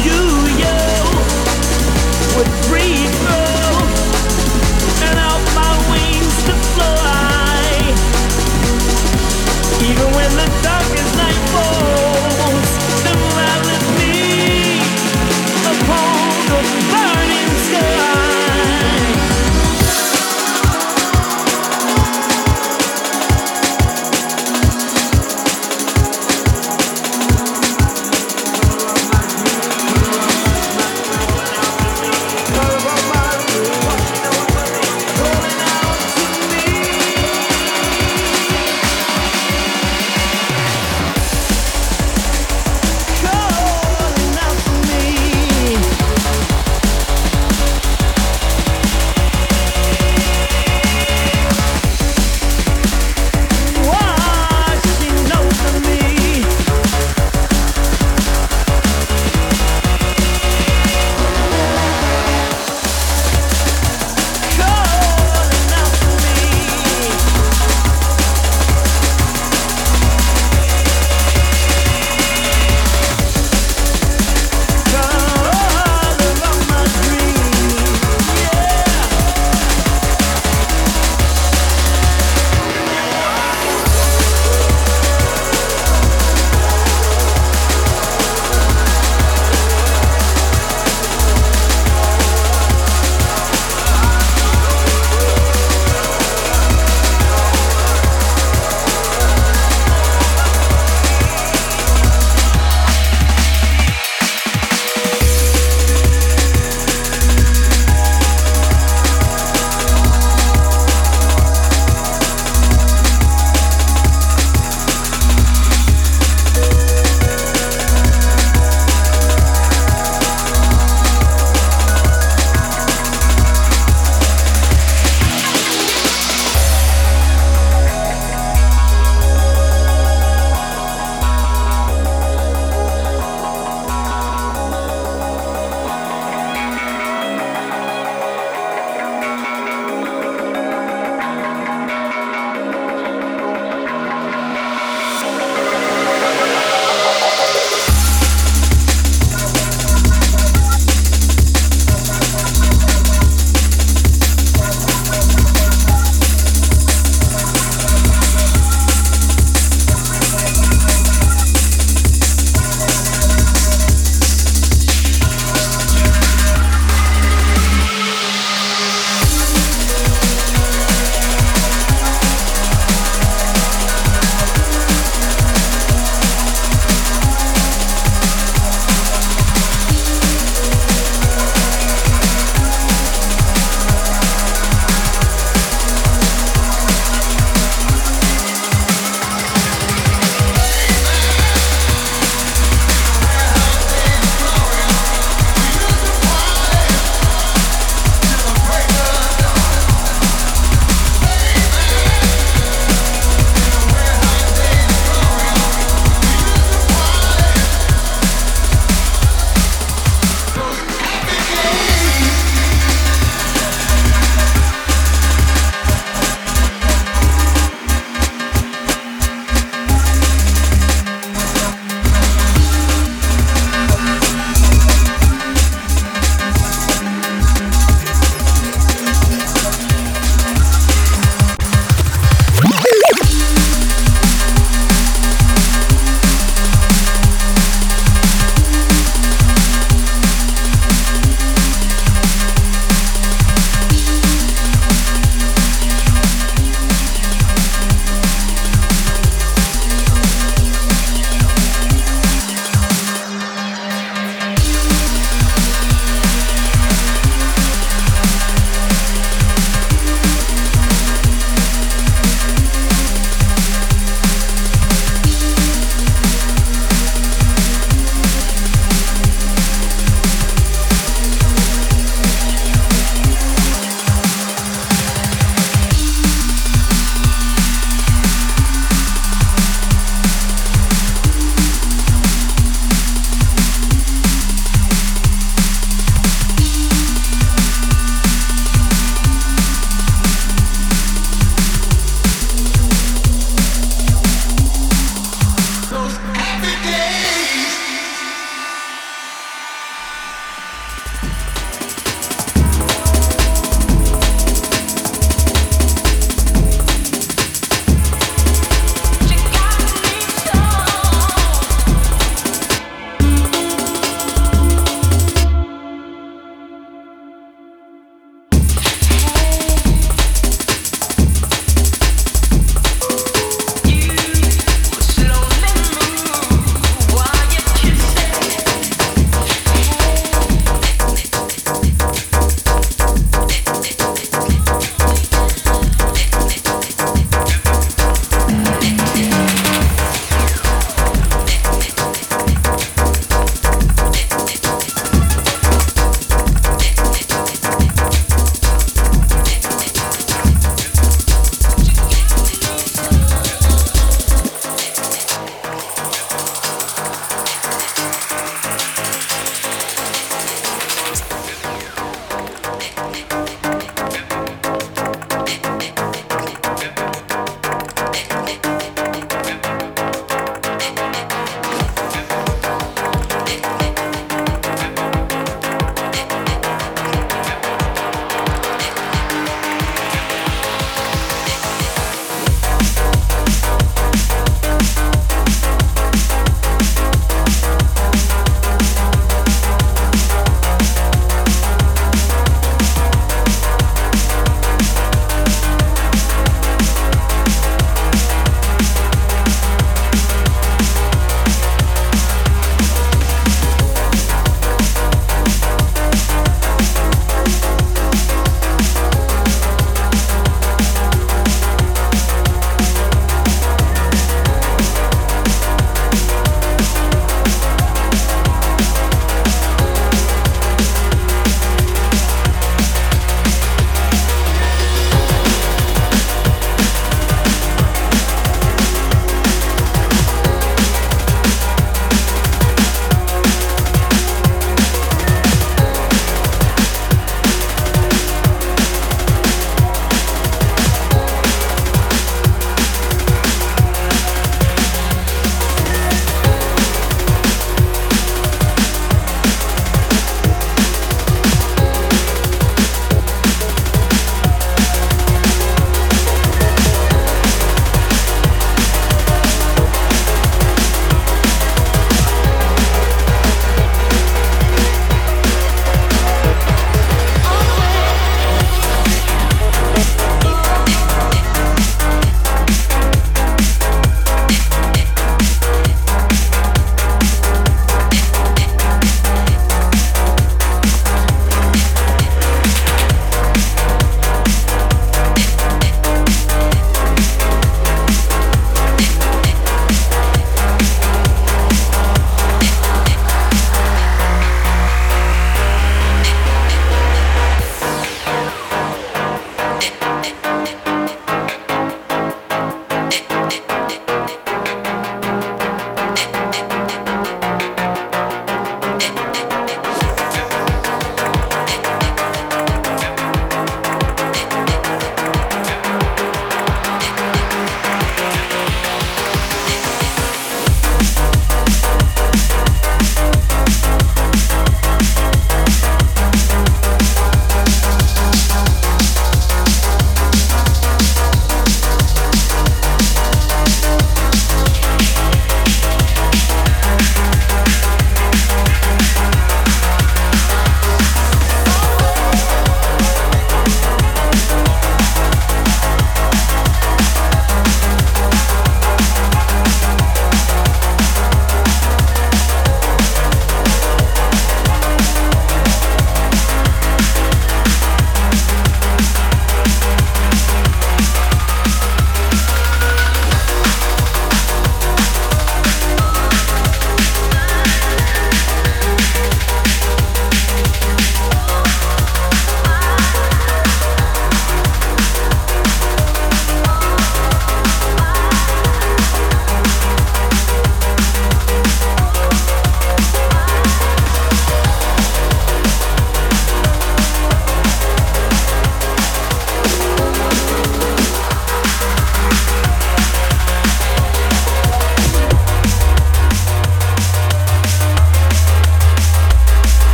you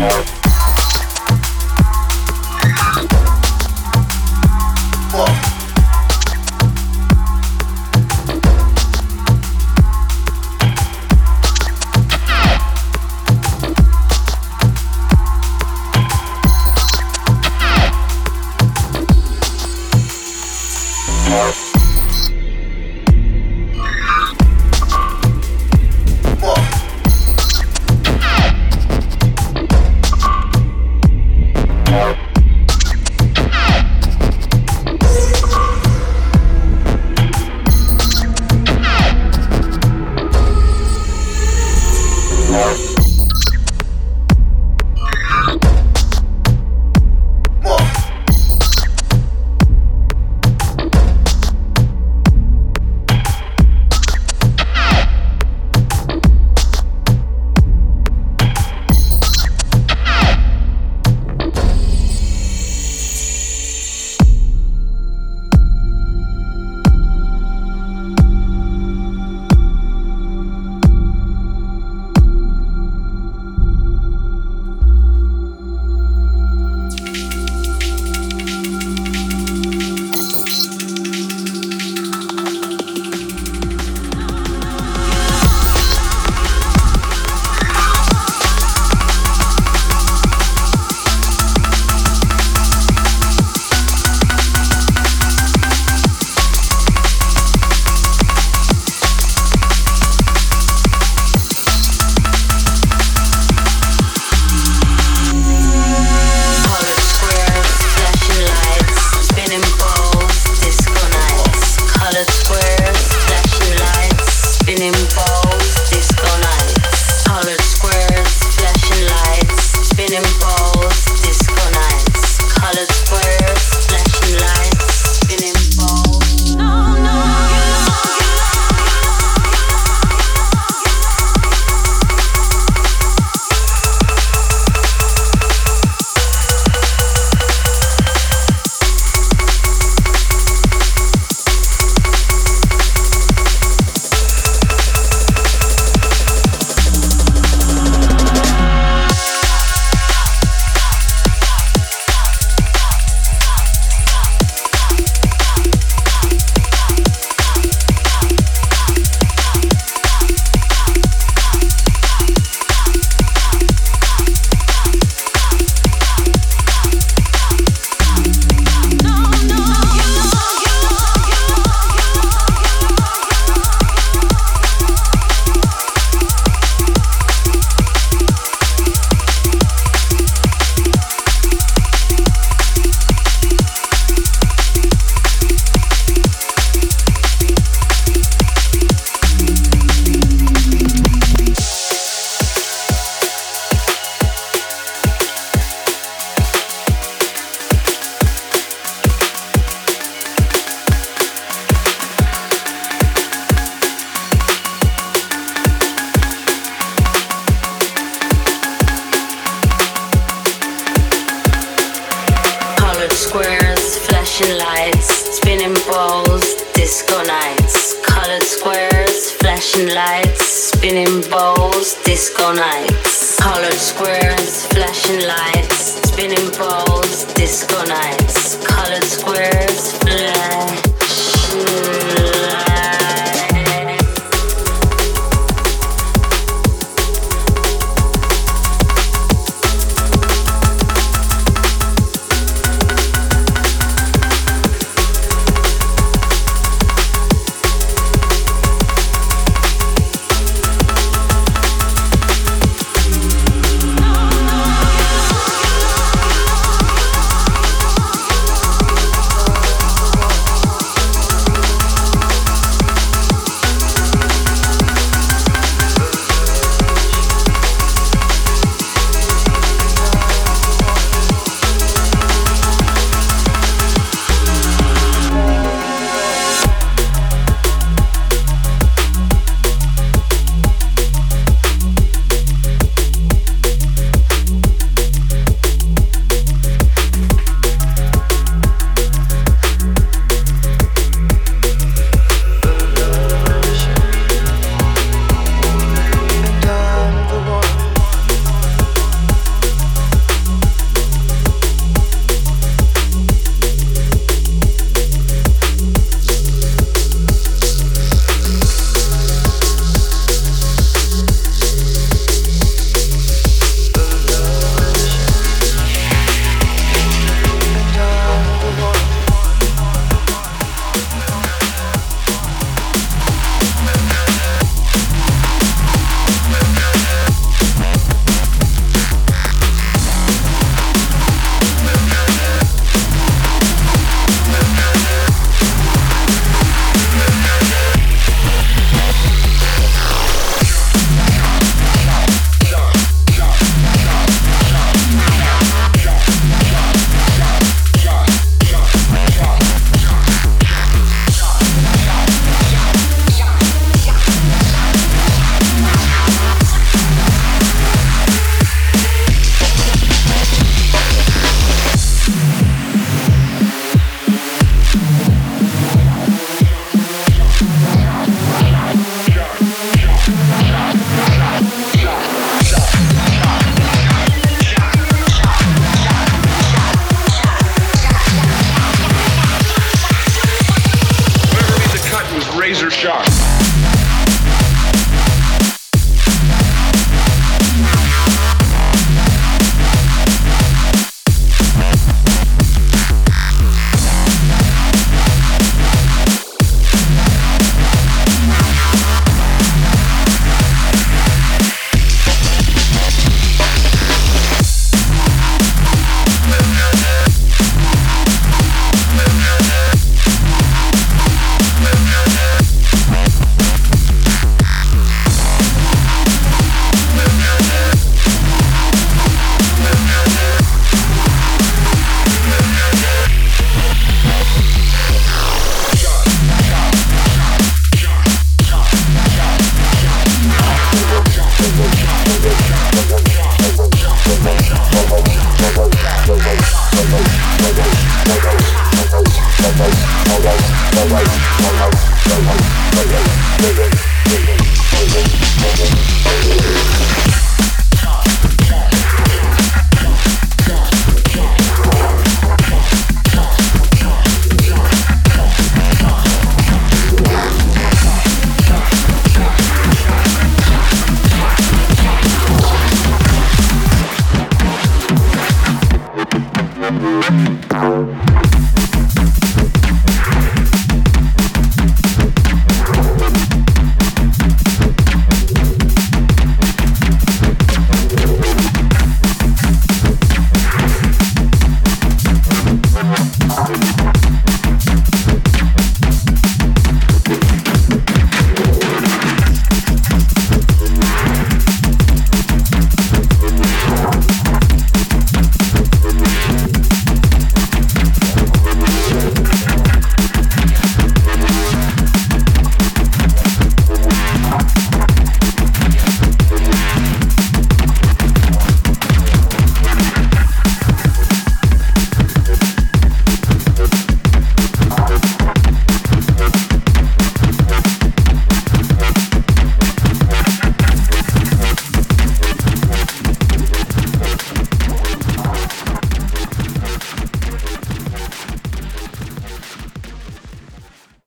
more.